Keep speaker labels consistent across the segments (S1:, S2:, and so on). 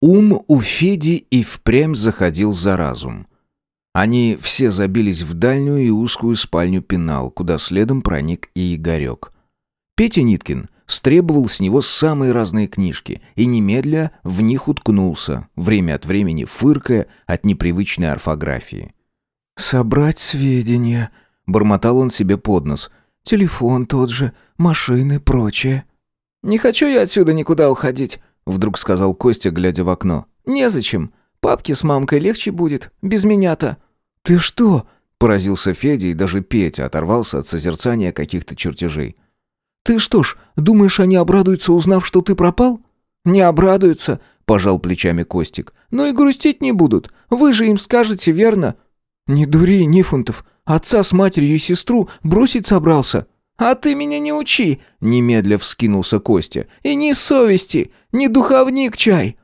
S1: Ум у Феди и впрямь заходил за разум. Они все забились в дальнюю и узкую спальню пенал, куда следом проник и Игорек. Петя Ниткин стребовал с него самые разные книжки и немедля в них уткнулся, время от времени фыркая от непривычной орфографии.
S2: «Собрать сведения», — бормотал он себе под нос. «Телефон тот же, машины, прочее».
S3: «Не хочу я отсюда никуда уходить», Вдруг сказал Костя, глядя в окно. «Незачем. Папке с мамкой легче будет. Без меня-то».
S2: «Ты что?»
S1: Поразился Федя, и даже Петя оторвался от созерцания каких-то чертежей.
S2: «Ты что ж, думаешь, они обрадуются, узнав, что ты пропал?»
S3: «Не обрадуются», — пожал плечами Костик. «Но и грустить не будут. Вы же им скажете, верно?»
S2: «Не дури, Нифонтов. Отца с матерью и сестру бросить собрался».
S3: «А ты меня не учи!» — немедля вскинулся Костя. «И ни совести, ни духовник чай!»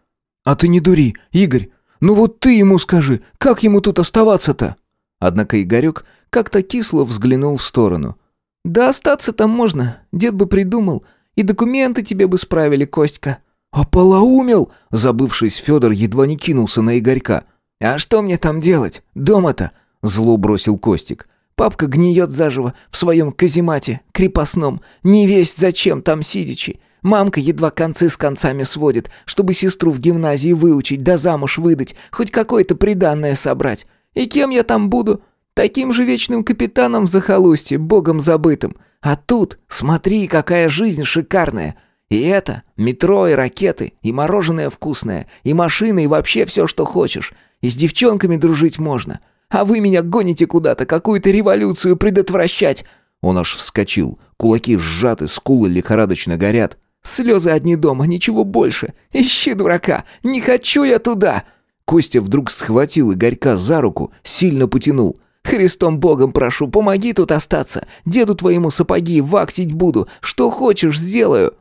S2: «А ты не дури, Игорь! Ну вот ты ему скажи, как ему тут оставаться-то?»
S1: Однако Игорек как-то кисло взглянул в сторону.
S3: «Да остаться там можно, дед бы придумал, и документы тебе бы справили, Костька».
S1: «Ополоумел!» — забывшись, Федор едва не кинулся на Игорька.
S3: «А что мне там делать? Дома-то?» — зло бросил Костик. Папка гниет заживо в своем каземате, крепостном, не весть зачем там сидячи. Мамка едва концы с концами сводит, чтобы сестру в гимназии выучить, да замуж выдать, хоть какое-то приданное собрать. И кем я там буду? Таким же вечным капитаном в захолустье, богом забытым. А тут, смотри, какая жизнь шикарная. И это, метро и ракеты, и мороженое вкусное, и машины, и вообще все, что хочешь. И с девчонками дружить можно. А вы меня гоните куда-то, какую-то революцию предотвращать!» Он аж вскочил. Кулаки сжаты, скулы лихорадочно горят. «Слезы одни дома, ничего больше. Ищи дурака! Не хочу я туда!» Костя вдруг схватил Игорька за руку, сильно потянул. «Христом Богом прошу, помоги тут остаться. Деду твоему сапоги ваксить буду. Что хочешь, сделаю».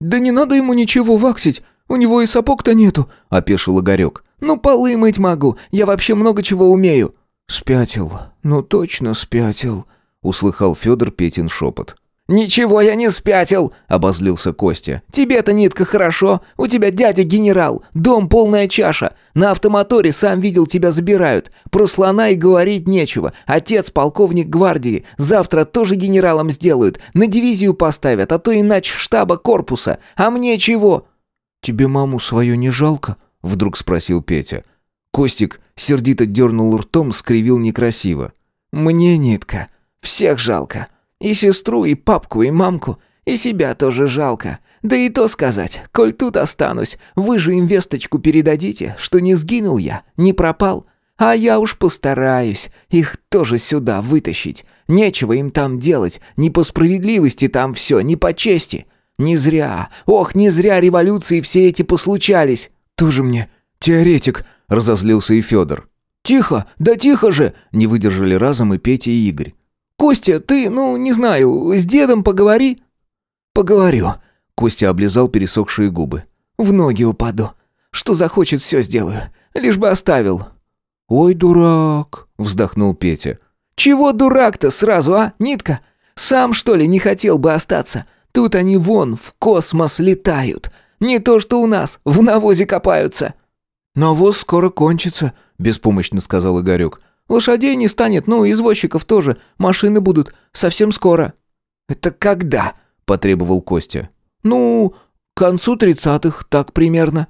S2: «Да не надо ему ничего ваксить. У него и сапог-то нету», — опешил Игорек.
S3: «Ну, полы мыть могу. Я вообще много чего умею».
S2: «Спятил, ну точно спятил», — услыхал Федор Петин шепот.
S3: «Ничего я не спятил!» — обозлился Костя. «Тебе-то, Нитка, хорошо. У тебя дядя генерал. Дом полная чаша. На автомоторе сам видел тебя забирают. Про слона и говорить нечего. Отец полковник гвардии. Завтра тоже генералом сделают. На дивизию поставят, а то иначе штаба корпуса. А мне чего?»
S2: «Тебе маму свою не жалко?» — вдруг спросил Петя.
S1: Костик сердито дернул ртом, скривил некрасиво.
S3: «Мне, Нитка, всех жалко. И сестру, и папку, и мамку, и себя тоже жалко. Да и то сказать, коль тут останусь, вы же им весточку передадите, что не сгинул я, не пропал. А я уж постараюсь их тоже сюда вытащить. Нечего им там делать, не по справедливости там все, не по чести. Не зря, ох, не зря революции все эти послучались».
S2: «Тоже мне теоретик», Разозлился и Федор.
S3: «Тихо! Да тихо же!»
S1: Не выдержали разом и Петя, и Игорь.
S3: «Костя, ты, ну, не знаю, с дедом поговори».
S2: «Поговорю».
S1: Костя облизал пересохшие губы.
S3: «В ноги упаду. Что захочет, все сделаю. Лишь бы оставил».
S2: «Ой, дурак!» — вздохнул Петя.
S3: «Чего дурак-то сразу, а, Нитка? Сам, что ли, не хотел бы остаться? Тут они вон в космос летают. Не то, что у нас, в навозе копаются».
S2: «Навоз скоро кончится», — беспомощно сказал Игорек.
S3: «Лошадей не станет, ну, извозчиков тоже. Машины будут совсем скоро».
S1: «Это когда?» — потребовал Костя.
S3: «Ну, к концу тридцатых, так примерно».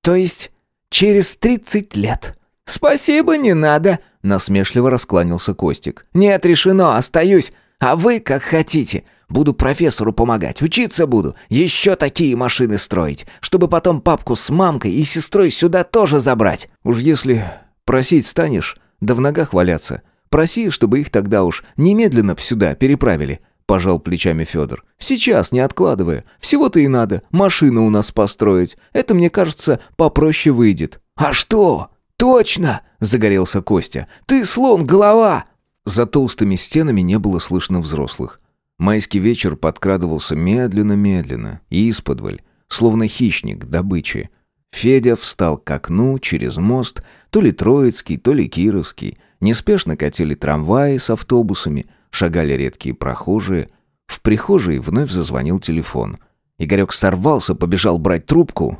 S1: «То есть через тридцать лет?»
S3: «Спасибо, не надо», — насмешливо раскланялся Костик. «Нет, решено, остаюсь. А вы как хотите. Буду профессору помогать, учиться буду, еще такие машины строить, чтобы потом папку с мамкой и сестрой сюда тоже забрать.
S1: Уж если просить станешь, да в ногах валяться, проси, чтобы их тогда уж немедленно сюда переправили». Пожал плечами Федор. «Сейчас, не откладывая. Всего-то и надо. Машину у нас построить. Это, мне кажется, попроще выйдет».
S3: «А что? Точно!» – загорелся Костя. «Ты слон, голова!»
S1: За толстыми стенами не было слышно взрослых. Майский вечер подкрадывался медленно-медленно, и исподволь, словно хищник добычи. Федя встал к окну через мост, то ли Троицкий, то ли Кировский. Неспешно катили трамваи с автобусами, шагали редкие прохожие. В прихожей вновь зазвонил телефон. Игорек сорвался, побежал брать трубку.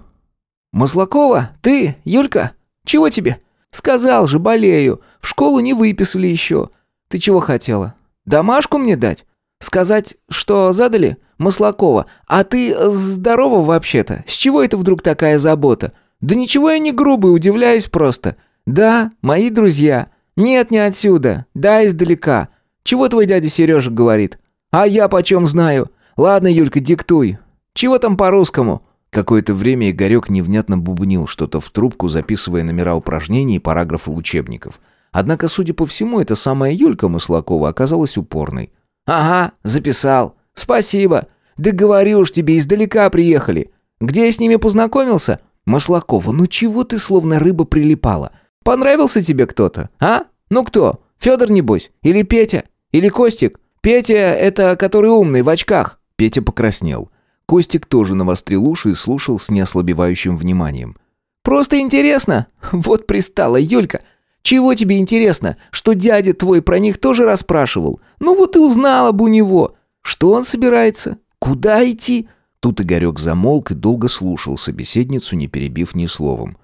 S3: «Маслакова? Ты? Юлька? Чего тебе?» «Сказал же, болею. В школу не выписали еще. Ты чего хотела? Домашку мне дать? Сказать, что задали? Маслакова, а ты здорова вообще-то? С чего это вдруг такая забота? Да ничего я не грубый, удивляюсь просто. Да, мои друзья. Нет, не отсюда. Да, издалека. Чего твой дядя Сережа говорит? А я почем знаю? Ладно, Юлька, диктуй. Чего там по-русскому?»
S1: Какое-то время Игорек невнятно бубнил что-то в трубку, записывая номера упражнений и параграфы учебников. Однако, судя по всему, эта самая Юлька Маслакова оказалась упорной.
S3: «Ага, записал. Спасибо. Да говорю уж тебе, издалека приехали. Где я с ними познакомился? Маслакова, ну чего ты словно рыба прилипала? Понравился тебе кто-то, а? Ну кто? Федор, небось? Или Петя? Или Костик? Петя — это который умный, в очках».
S1: Петя покраснел. Костик тоже навострил уши и слушал с неослабевающим вниманием.
S3: «Просто интересно. Вот пристала Юлька. Чего тебе интересно? Что дядя твой про них тоже расспрашивал? Ну вот и узнала бы у него. Что он собирается? Куда идти?»
S1: Тут Игорек замолк и долго слушал собеседницу, не перебив ни словом.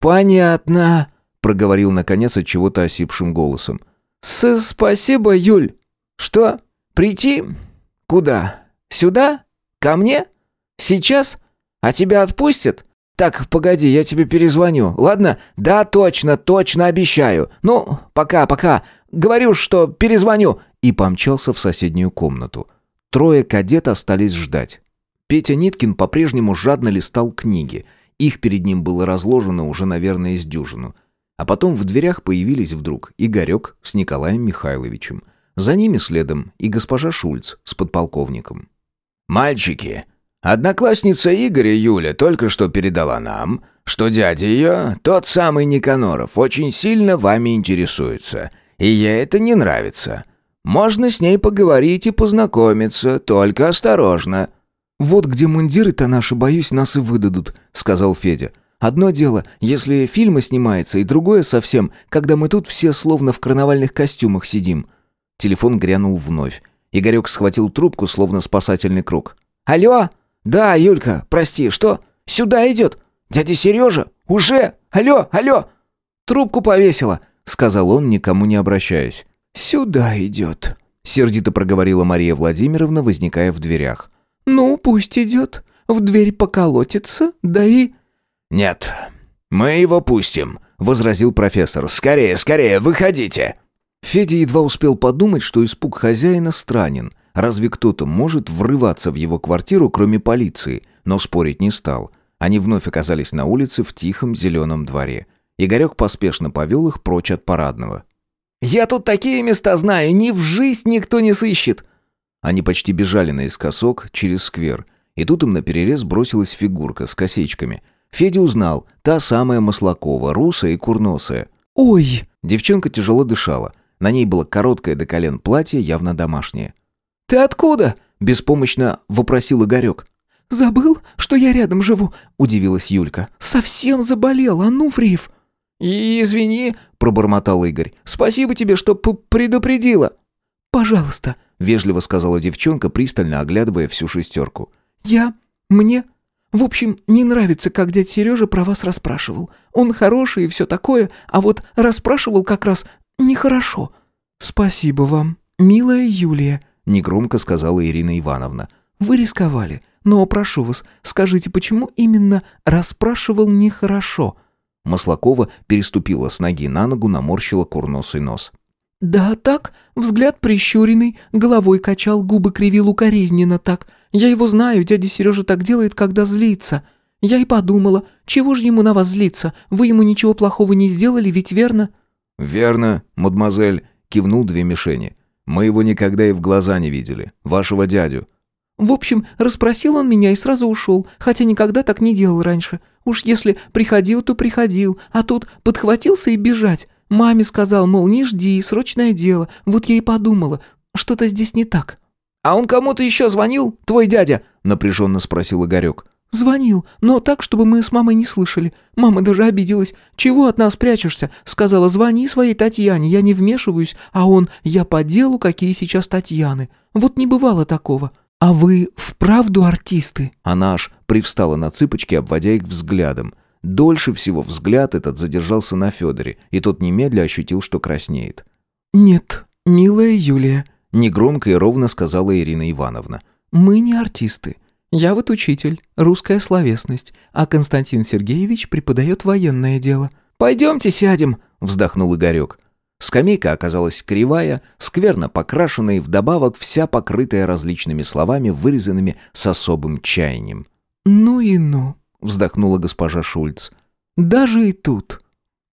S3: «Понятно», —
S1: проговорил наконец от чего-то осипшим голосом.
S3: С «Спасибо, Юль. Что, прийти? Куда? Сюда?» «Ко мне? Сейчас? А тебя отпустят?» «Так, погоди, я тебе перезвоню, ладно?» «Да, точно, точно обещаю. Ну, пока, пока. Говорю, что перезвоню».
S1: И помчался в соседнюю комнату. Трое кадет остались ждать. Петя Ниткин по-прежнему жадно листал книги. Их перед ним было разложено уже, наверное, из дюжину. А потом в дверях появились вдруг Игорек с Николаем Михайловичем. За ними следом и госпожа Шульц с подполковником.
S4: «Мальчики, одноклассница Игоря Юля только что передала нам, что дядя ее, тот самый Никаноров, очень сильно вами интересуется, и ей это не нравится. Можно с ней поговорить и познакомиться, только осторожно».
S2: «Вот где мундиры-то наши, боюсь, нас и выдадут», — сказал Федя. «Одно дело, если фильмы снимается, и другое совсем, когда мы тут все словно в карнавальных костюмах сидим».
S1: Телефон грянул вновь. Игорек схватил трубку, словно спасательный круг.
S3: «Алло? Да, Юлька, прости, что? Сюда идет? Дядя Сережа? Уже? Алло, алло!» «Трубку повесила», — сказал он, никому не обращаясь.
S2: «Сюда идет», —
S1: сердито проговорила Мария Владимировна, возникая в дверях.
S2: «Ну, пусть идет. В дверь поколотится, да и...»
S4: «Нет, мы его пустим», — возразил профессор. «Скорее, скорее, выходите!»
S1: Федя едва успел подумать, что испуг хозяина странен. Разве кто-то может врываться в его квартиру, кроме полиции? Но спорить не стал. Они вновь оказались на улице в тихом зеленом дворе. Игорек поспешно повел их прочь от парадного.
S3: «Я тут такие места знаю, ни в жизнь никто не сыщет!»
S1: Они почти бежали наискосок через сквер. И тут им наперерез бросилась фигурка с косичками. Федя узнал, та самая Маслакова, русая и курносая.
S2: «Ой!»
S1: Девчонка тяжело дышала. На ней было короткое до колен платье, явно домашнее.
S3: «Ты откуда?»
S1: – беспомощно вопросил Игорек.
S2: «Забыл, что я рядом живу?» – удивилась Юлька. «Совсем заболел, Ануфриев».
S3: «Извини», – пробормотал Игорь. «Спасибо тебе, что предупредила».
S2: «Пожалуйста», –
S1: вежливо сказала девчонка, пристально оглядывая всю шестерку.
S2: «Я... мне... В общем, не нравится, как дядя Сережа про вас расспрашивал. Он хороший и все такое, а вот расспрашивал как раз нехорошо. Спасибо вам, милая Юлия», — негромко сказала Ирина Ивановна. «Вы рисковали, но прошу вас, скажите, почему именно расспрашивал нехорошо?»
S1: Маслакова переступила с ноги на ногу, наморщила курносый нос.
S2: «Да так, взгляд прищуренный, головой качал, губы кривил укоризненно так. Я его знаю, дядя Сережа так делает, когда злится. Я и подумала, чего же ему на вас злиться? Вы ему ничего плохого не сделали, ведь верно?»
S1: «Верно, мадемуазель», — кивнул две мишени. «Мы его никогда и в глаза не видели. Вашего дядю».
S2: «В общем, расспросил он меня и сразу ушел, хотя никогда так не делал раньше. Уж если приходил, то приходил, а тут подхватился и бежать. Маме сказал, мол, не жди, срочное дело. Вот я и подумала, что-то здесь не так».
S3: «А он кому-то еще звонил, твой дядя?»
S1: — напряженно спросил Игорек.
S2: «Звонил, но так, чтобы мы с мамой не слышали. Мама даже обиделась. Чего от нас прячешься? Сказала, звони своей Татьяне, я не вмешиваюсь, а он, я по делу, какие сейчас Татьяны. Вот не бывало такого. А вы вправду артисты?»
S1: Она аж привстала на цыпочки, обводя их взглядом. Дольше всего взгляд этот задержался на Федоре, и тот немедля ощутил, что краснеет.
S2: «Нет, милая Юлия», —
S1: негромко и ровно сказала Ирина Ивановна.
S2: «Мы не артисты. Я вот учитель, русская словесность, а Константин Сергеевич преподает военное дело».
S3: «Пойдемте сядем», —
S1: вздохнул Игорек. Скамейка оказалась кривая, скверно покрашенная и вдобавок вся покрытая различными словами, вырезанными с особым чаянием.
S2: «Ну и ну», —
S1: вздохнула госпожа Шульц.
S2: «Даже и тут».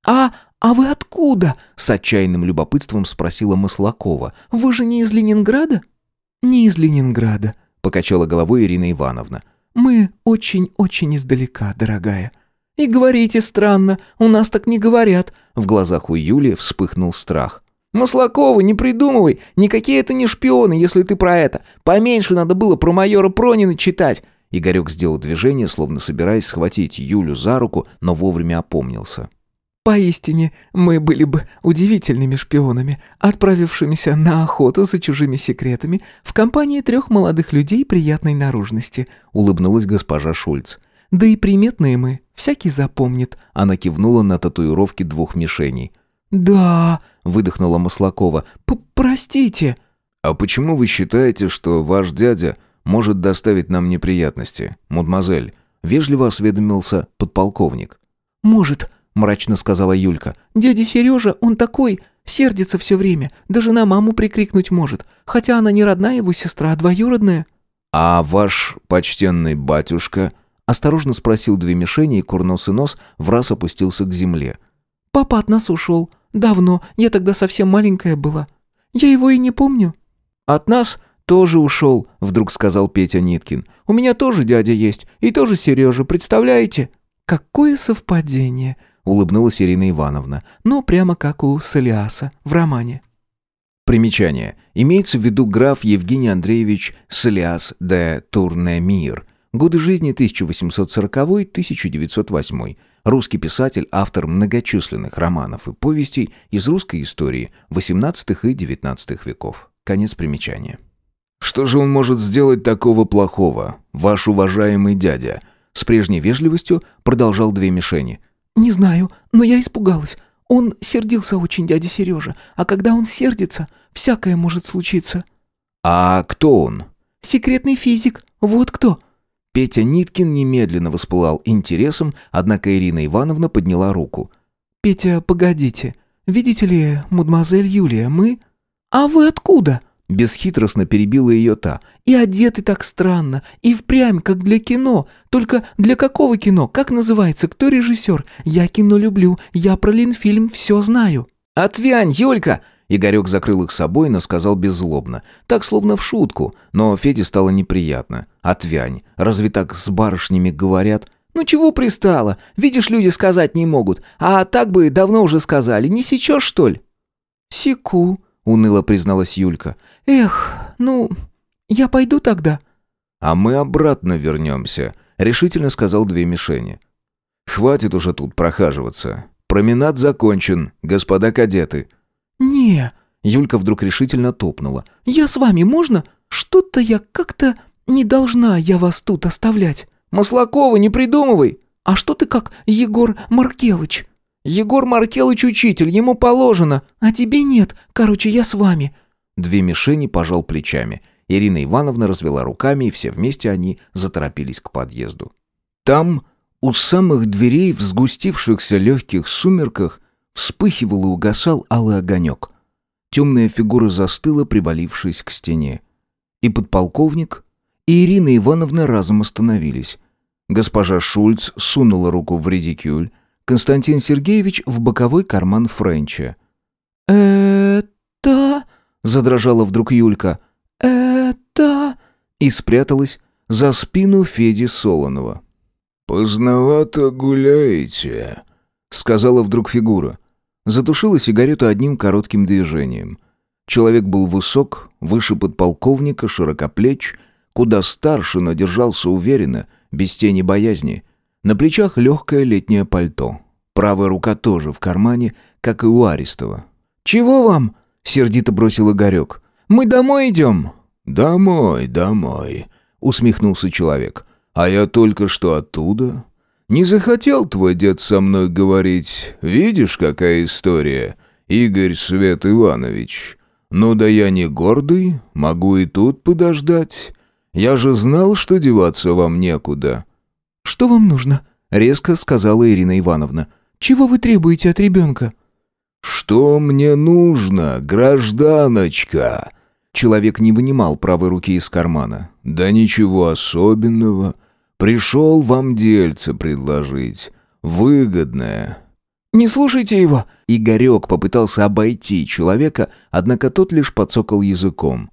S2: «А, а вы откуда?»
S1: — с отчаянным любопытством спросила Маслакова.
S2: «Вы же не из Ленинграда?» «Не из Ленинграда», —
S1: покачала головой Ирина Ивановна.
S2: «Мы очень-очень издалека, дорогая. И говорите странно, у нас так не говорят».
S1: В глазах у Юли вспыхнул страх.
S3: «Маслакова, не придумывай, никакие это не шпионы, если ты про это. Поменьше надо было про майора Пронина читать».
S1: Игорек сделал движение, словно собираясь схватить Юлю за руку, но вовремя опомнился.
S2: Поистине, мы были бы удивительными шпионами, отправившимися на охоту за чужими секретами в компании трех молодых людей приятной наружности», — улыбнулась госпожа Шульц. «Да и приметные мы, всякий запомнит», — она кивнула на татуировки двух мишеней. «Да», — выдохнула Маслакова, — «простите».
S1: «А почему вы считаете, что ваш дядя может доставить нам неприятности, мадемуазель?» — вежливо осведомился подполковник.
S2: «Может», мрачно сказала Юлька. «Дядя Сережа, он такой, сердится все время, даже на маму прикрикнуть может, хотя она не родная его сестра, а двоюродная».
S1: «А ваш почтенный батюшка?» Осторожно спросил две мишени, и курносый нос враз опустился к земле.
S2: «Папа от нас ушел. Давно, я тогда совсем маленькая была. Я его и не помню».
S3: «От нас тоже ушел», — вдруг сказал Петя Ниткин. «У меня тоже дядя есть, и тоже Сережа, представляете?»
S2: «Какое совпадение!» Улыбнулась Ирина Ивановна. «Ну, прямо как у Солиаса в романе».
S1: Примечание. Имеется в виду граф Евгений Андреевич Солиас де Турнемир. Годы жизни 1840-1908. Русский писатель, автор многочисленных романов и повестей из русской истории XVIII и XIX веков. Конец примечания. «Что же он может сделать такого плохого, ваш уважаемый дядя?» С прежней вежливостью продолжал две мишени –
S2: «Не знаю, но я испугалась. Он сердился очень, дядя Сережа, а когда он сердится, всякое может случиться».
S1: «А кто он?»
S2: «Секретный физик. Вот кто».
S1: Петя Ниткин немедленно воспылал интересом, однако Ирина Ивановна подняла руку.
S2: «Петя, погодите. Видите ли, мадемуазель Юлия, мы...» «А вы откуда?»
S1: Бесхитростно перебила ее та.
S2: «И одеты так странно, и впрямь, как для кино. Только для какого кино? Как называется? Кто режиссер? Я кино люблю, я про Линфильм все знаю».
S3: «Отвянь, Юлька!»
S1: Игорек закрыл их собой, но сказал беззлобно. Так, словно в шутку. Но Феде стало неприятно. «Отвянь. Разве так с барышнями говорят?»
S3: «Ну чего пристало? Видишь, люди сказать не могут. А так бы давно уже сказали. Не сечешь, что ли?»
S2: «Секу», — уныло призналась Юлька. «Эх, ну, я пойду тогда».
S1: «А мы обратно вернемся», — решительно сказал две мишени. «Хватит уже тут прохаживаться. Променад закончен, господа кадеты».
S2: «Не», —
S1: Юлька вдруг решительно топнула.
S2: «Я с вами, можно? Что-то я как-то не должна я вас тут оставлять».
S3: «Маслакова, не придумывай!»
S2: «А что ты как Егор Маркелыч?»
S3: «Егор Маркелыч учитель, ему положено».
S2: «А тебе нет. Короче, я с вами».
S1: Две мишени пожал плечами. Ирина Ивановна развела руками, и все вместе они заторопились к подъезду. Там, у самых дверей, в сгустившихся легких сумерках, вспыхивал и угасал алый огонек. Темная фигура застыла, привалившись к стене. И подполковник, и Ирина Ивановна разом остановились. Госпожа Шульц сунула руку в редикюль, Константин Сергеевич в боковой карман Френча.
S2: «Это...»
S1: задрожала вдруг Юлька.
S2: «Это...»
S1: и спряталась за спину Феди Солонова.
S5: «Поздновато гуляете», — сказала вдруг фигура.
S1: Затушила сигарету одним коротким движением. Человек был высок, выше подполковника, широкоплеч, куда старше, но держался уверенно, без тени боязни. На плечах легкое летнее пальто. Правая рука тоже в кармане, как и у Аристова.
S3: «Чего вам?» сердито бросил Игорек. «Мы домой идем?»
S5: «Домой, домой», — усмехнулся человек. «А я только что оттуда. Не захотел твой дед со мной говорить. Видишь, какая история? Игорь Свет Иванович. Ну да я не гордый, могу и тут подождать. Я же знал, что деваться вам некуда».
S2: «Что вам нужно?» — резко сказала Ирина Ивановна. «Чего вы требуете от ребенка?»
S5: «Что мне нужно, гражданочка?»
S1: Человек не вынимал правой руки из кармана.
S5: «Да ничего особенного. Пришел вам дельце предложить. Выгодное».
S2: «Не слушайте его!»
S1: Игорек попытался обойти человека, однако тот лишь подсокал языком.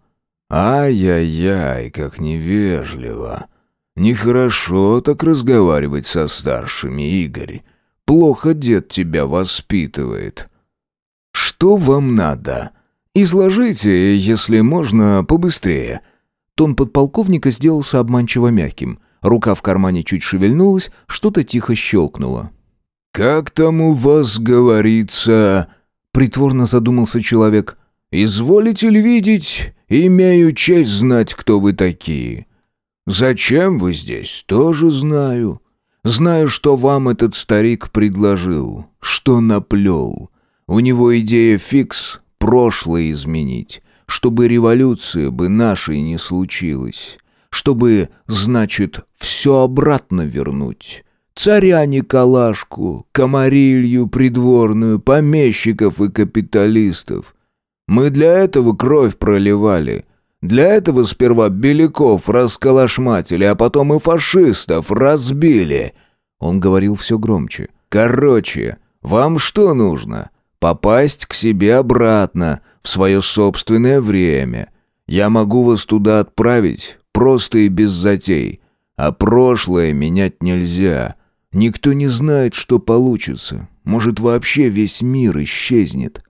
S5: «Ай-яй-яй, как невежливо. Нехорошо так разговаривать со старшими, Игорь. Плохо дед тебя воспитывает. Что вам надо? Изложите, если можно, побыстрее».
S1: Тон подполковника сделался обманчиво мягким. Рука в кармане чуть шевельнулась, что-то тихо щелкнуло.
S5: «Как там у вас говорится...» — притворно задумался человек. «Изволите ли видеть, имею честь знать, кто вы такие. Зачем вы здесь, тоже знаю. Знаю, что вам этот старик предложил, что наплел. У него идея фикс — прошлое изменить, чтобы революция бы нашей не случилась, чтобы, значит, все обратно вернуть». Царя Николашку, комарилью придворную, помещиков и капиталистов. Мы для этого кровь проливали. Для этого сперва беляков расколошматили, а потом и фашистов разбили. Он говорил все громче. Короче, вам что нужно? Попасть к себе обратно, в свое собственное время. Я могу вас туда отправить, просто и без затей. А прошлое менять нельзя. Никто не знает, что получится. Может, вообще весь мир исчезнет.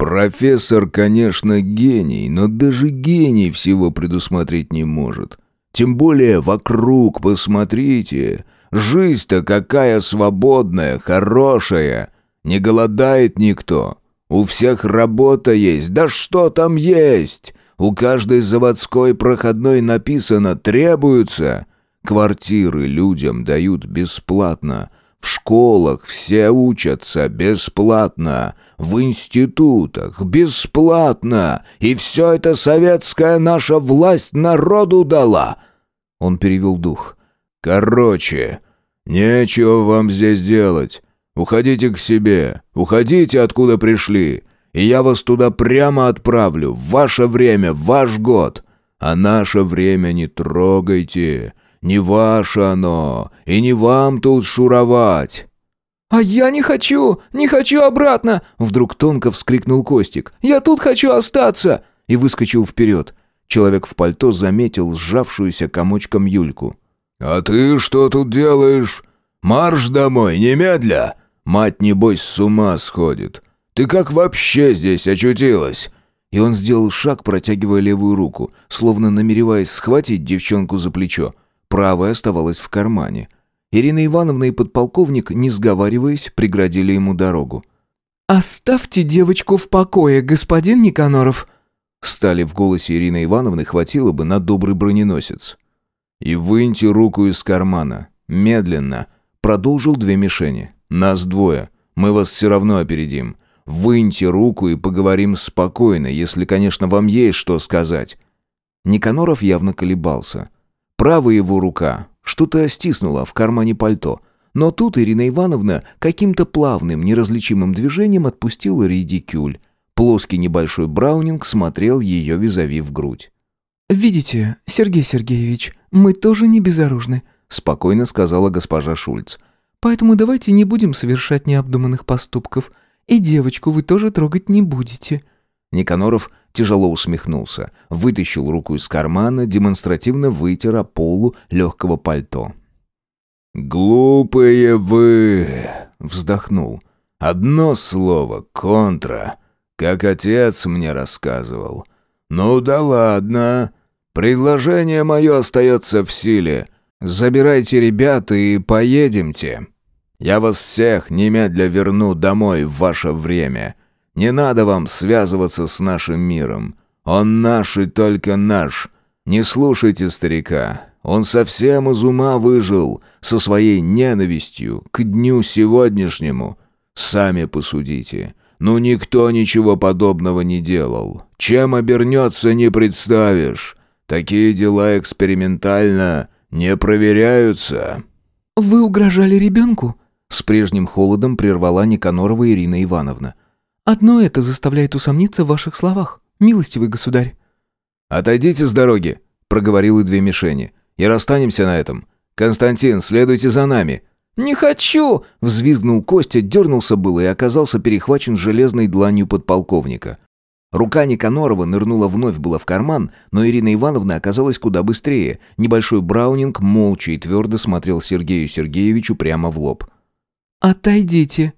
S5: Профессор, конечно, гений, но даже гений всего предусмотреть не может. Тем более вокруг, посмотрите. Жизнь-то какая свободная, хорошая. Не голодает никто. У всех работа есть. Да что там есть? У каждой заводской проходной написано «требуется». Квартиры людям дают бесплатно. В школах все учатся бесплатно. В институтах бесплатно. И все это советская наша власть народу дала. Он перевел дух. Короче, нечего вам здесь делать. Уходите к себе. Уходите, откуда пришли. И я вас туда прямо отправлю. В ваше время, в ваш год. А наше время не трогайте. Не ваше оно, и не вам тут шуровать».
S2: «А я не хочу! Не хочу обратно!» Вдруг тонко вскрикнул Костик. «Я тут хочу остаться!»
S1: И выскочил вперед. Человек в пальто заметил сжавшуюся комочком Юльку.
S5: «А ты что тут делаешь? Марш домой, немедля! Мать, небось, с ума сходит. Ты как вообще здесь очутилась?»
S1: И он сделал шаг, протягивая левую руку, словно намереваясь схватить девчонку за плечо правая оставалась в кармане. Ирина Ивановна и подполковник, не сговариваясь, преградили ему дорогу.
S2: «Оставьте девочку в покое, господин Никаноров!»
S1: Стали в голосе Ирины Ивановны хватило бы на добрый броненосец. «И выньте руку из кармана. Медленно!» Продолжил две мишени. «Нас двое. Мы вас все равно опередим. Выньте руку и поговорим спокойно, если, конечно, вам есть что сказать». Никаноров явно колебался. Правая его рука что-то стиснула в кармане пальто. Но тут Ирина Ивановна каким-то плавным, неразличимым движением отпустила редикюль. Плоский небольшой браунинг смотрел ее визави в грудь.
S2: «Видите, Сергей Сергеевич, мы тоже не безоружны»,
S1: спокойно сказала госпожа Шульц.
S2: «Поэтому давайте не будем совершать необдуманных поступков. И девочку вы тоже трогать не будете».
S1: Никаноров тяжело усмехнулся, вытащил руку из кармана, демонстративно вытер о полу легкого пальто.
S5: «Глупые вы!» — вздохнул. «Одно слово — контра, как отец мне рассказывал. Ну да ладно, предложение мое остается в силе. Забирайте ребят и поедемте. Я вас всех немедля верну домой в ваше время». Не надо вам связываться с нашим миром. Он наш и только наш. Не слушайте старика. Он совсем из ума выжил со своей ненавистью к дню сегодняшнему. Сами посудите. Ну никто ничего подобного не делал. Чем обернется, не представишь. Такие дела экспериментально не проверяются».
S2: «Вы угрожали ребенку?»
S1: С прежним холодом прервала Никанорова Ирина Ивановна.
S2: «Одно это заставляет усомниться в ваших словах, милостивый государь».
S1: «Отойдите с дороги», — проговорил и две мишени. «И расстанемся на этом. Константин, следуйте за нами».
S3: «Не хочу!»
S1: — взвизгнул Костя, дернулся было и оказался перехвачен железной дланью подполковника. Рука Никанорова нырнула вновь было в карман, но Ирина Ивановна оказалась куда быстрее. Небольшой браунинг молча и твердо смотрел Сергею Сергеевичу прямо в лоб.
S2: «Отойдите».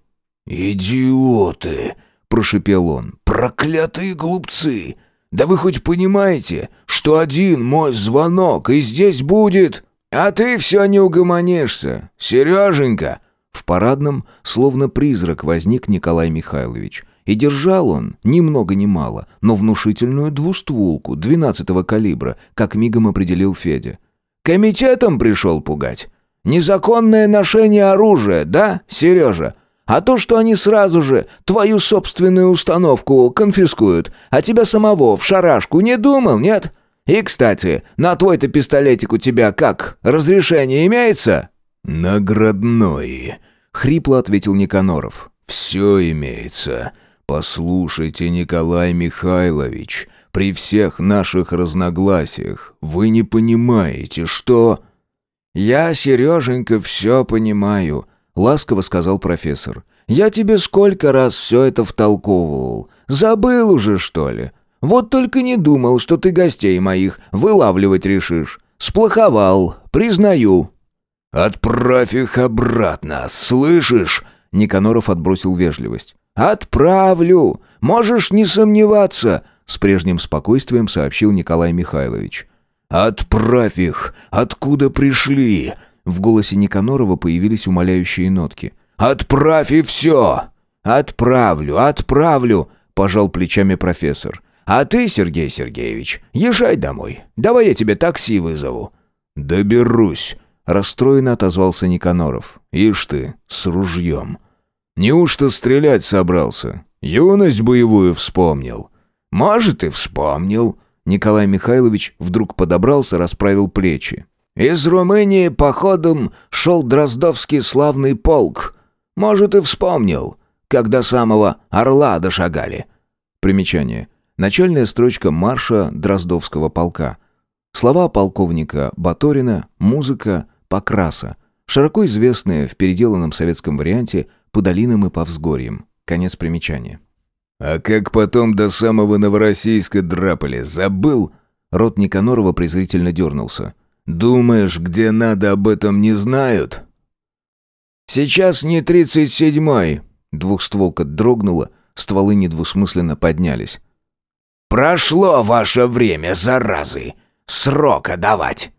S5: «Идиоты!» — прошипел он. «Проклятые глупцы! Да вы хоть понимаете, что один мой звонок и здесь будет...» «А ты все не угомонишься, Сереженька!»
S1: В парадном, словно призрак, возник Николай Михайлович. И держал он, ни много ни мало, но внушительную двустволку, двенадцатого калибра, как мигом определил Федя.
S5: «Комитетом пришел пугать? Незаконное ношение оружия, да, Сережа? А то, что они сразу же твою собственную установку конфискуют, а тебя самого в шарашку не думал, нет? И, кстати, на твой-то пистолетик у тебя как, разрешение имеется?»
S1: «Наградной», — хрипло ответил Никаноров. «Все имеется. «Послушайте, Николай Михайлович, при всех наших разногласиях вы не понимаете, что...»
S5: «Я, Сереженька, все понимаю», — ласково сказал профессор. «Я тебе сколько раз все это втолковывал. Забыл уже, что ли? Вот только не думал, что ты гостей моих вылавливать решишь. Сплоховал, признаю».
S1: «Отправь их обратно, слышишь?» Никаноров отбросил вежливость.
S5: «Отправлю! Можешь не сомневаться!» С прежним спокойствием сообщил Николай Михайлович.
S1: «Отправь их! Откуда пришли?» В голосе Никанорова появились умоляющие нотки.
S5: «Отправь и все!» «Отправлю, отправлю!» Пожал плечами профессор. «А ты, Сергей Сергеевич, езжай домой. Давай я тебе такси вызову».
S1: «Доберусь», — расстроенно отозвался Никаноров. «Ишь ты, с ружьем». Неужто стрелять собрался? Юность боевую вспомнил.
S5: Может, и вспомнил.
S1: Николай Михайлович вдруг подобрался, расправил плечи.
S5: Из Румынии походом шел Дроздовский славный полк. Может, и вспомнил, когда самого Орла дошагали.
S1: Примечание. Начальная строчка марша Дроздовского полка. Слова полковника Баторина, музыка Покраса, широко известные в переделанном советском варианте – по долинам и по взгорьям. Конец примечания.
S5: «А как потом до самого Новороссийска драпали, забыл?»
S1: Рот Никанорова презрительно дернулся.
S5: «Думаешь, где надо, об этом не знают?» «Сейчас не тридцать седьмой!»
S1: Двухстволка дрогнула, стволы недвусмысленно поднялись.
S5: «Прошло ваше время, заразы! Срока давать!»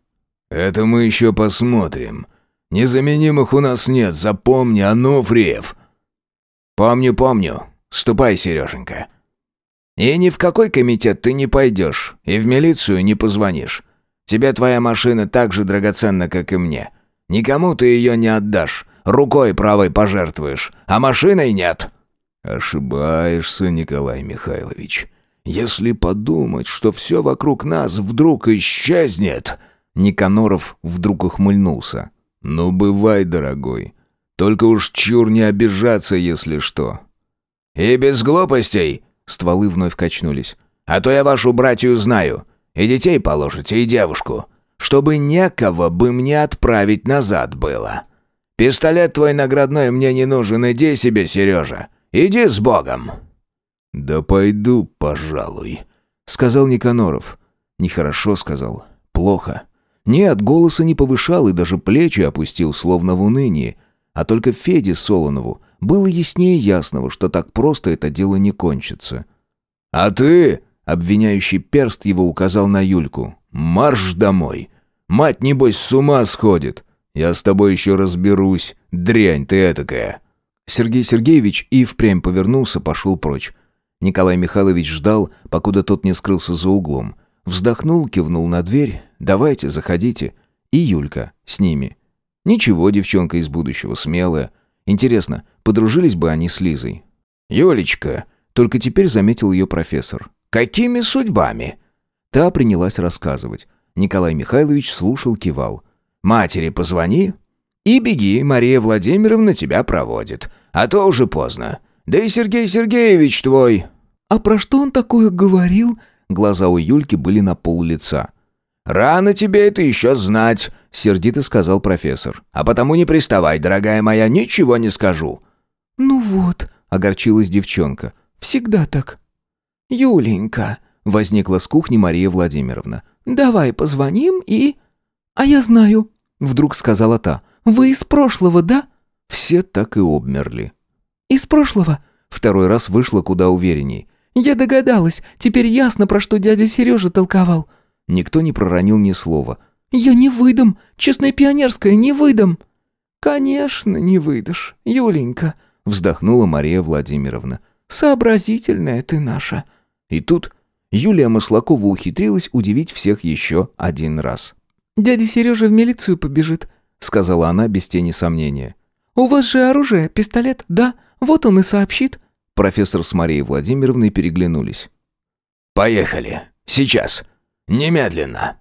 S1: «Это мы еще посмотрим. Незаменимых у нас нет, запомни, Ануфриев!»
S5: «Помню, помню. Ступай, Сереженька. И ни в какой комитет ты не пойдешь, и в милицию не позвонишь. Тебе твоя машина так же драгоценна, как и мне. Никому ты ее не отдашь, рукой правой пожертвуешь, а машиной нет».
S1: «Ошибаешься, Николай Михайлович. Если подумать, что все вокруг нас вдруг исчезнет...» Никаноров вдруг ухмыльнулся. «Ну, бывай, дорогой. Только уж чур не обижаться, если что».
S5: «И без глупостей!» — стволы вновь качнулись. «А то я вашу братью знаю. И детей положите, и девушку. Чтобы некого бы мне отправить назад было. Пистолет твой наградной мне не нужен, иди себе, Сережа. Иди с Богом!»
S1: «Да пойду, пожалуй», — сказал Никаноров. «Нехорошо», — сказал. «Плохо». Нет, голоса не повышал и даже плечи опустил, словно в унынии. А только Феде Солонову было яснее ясного, что так просто это дело не кончится.
S5: «А ты...» — обвиняющий перст его указал на Юльку. «Марш домой! Мать, небось, с ума сходит! Я с тобой еще разберусь, дрянь ты этакая!»
S1: Сергей Сергеевич и впрямь повернулся, пошел прочь. Николай Михайлович ждал, покуда тот не скрылся за углом. Вздохнул, кивнул на дверь. «Давайте, заходите». и Юлька с ними. Ничего, девчонка из будущего, смелая. Интересно, подружились бы они с Лизой?
S4: «Юлечка», —
S1: только теперь заметил ее профессор.
S4: «Какими судьбами?»
S1: Та принялась рассказывать. Николай Михайлович слушал, кивал.
S4: «Матери позвони и беги, Мария Владимировна тебя проводит. А то уже поздно. Да и Сергей Сергеевич твой...»
S2: «А про что он такое говорил?»
S1: Глаза у Юльки были на пол лица.
S4: «Рано тебе это еще знать», — сердито сказал профессор. «А потому не приставай, дорогая моя, ничего не скажу».
S2: «Ну вот», —
S1: огорчилась девчонка.
S2: «Всегда так». «Юленька», —
S1: возникла с кухни Мария Владимировна.
S2: «Давай позвоним и...» «А я знаю», — вдруг сказала та. «Вы из прошлого, да?»
S1: Все так и обмерли.
S2: «Из прошлого?»
S1: Второй раз вышла куда уверенней.
S2: «Я догадалась. Теперь ясно, про что дядя Сережа толковал».
S1: Никто не проронил ни слова.
S2: «Я не выдам. Честная пионерская, не выдам».
S3: «Конечно, не выдашь, Юленька», —
S1: вздохнула Мария Владимировна.
S3: «Сообразительная ты наша».
S1: И тут Юлия Маслакова ухитрилась удивить всех еще один раз.
S2: «Дядя Сережа в милицию побежит», —
S1: сказала она без тени сомнения.
S2: «У вас же оружие, пистолет, да? Вот он и сообщит».
S1: Профессор с Марией Владимировной переглянулись.
S4: «Поехали. Сейчас. Немедленно».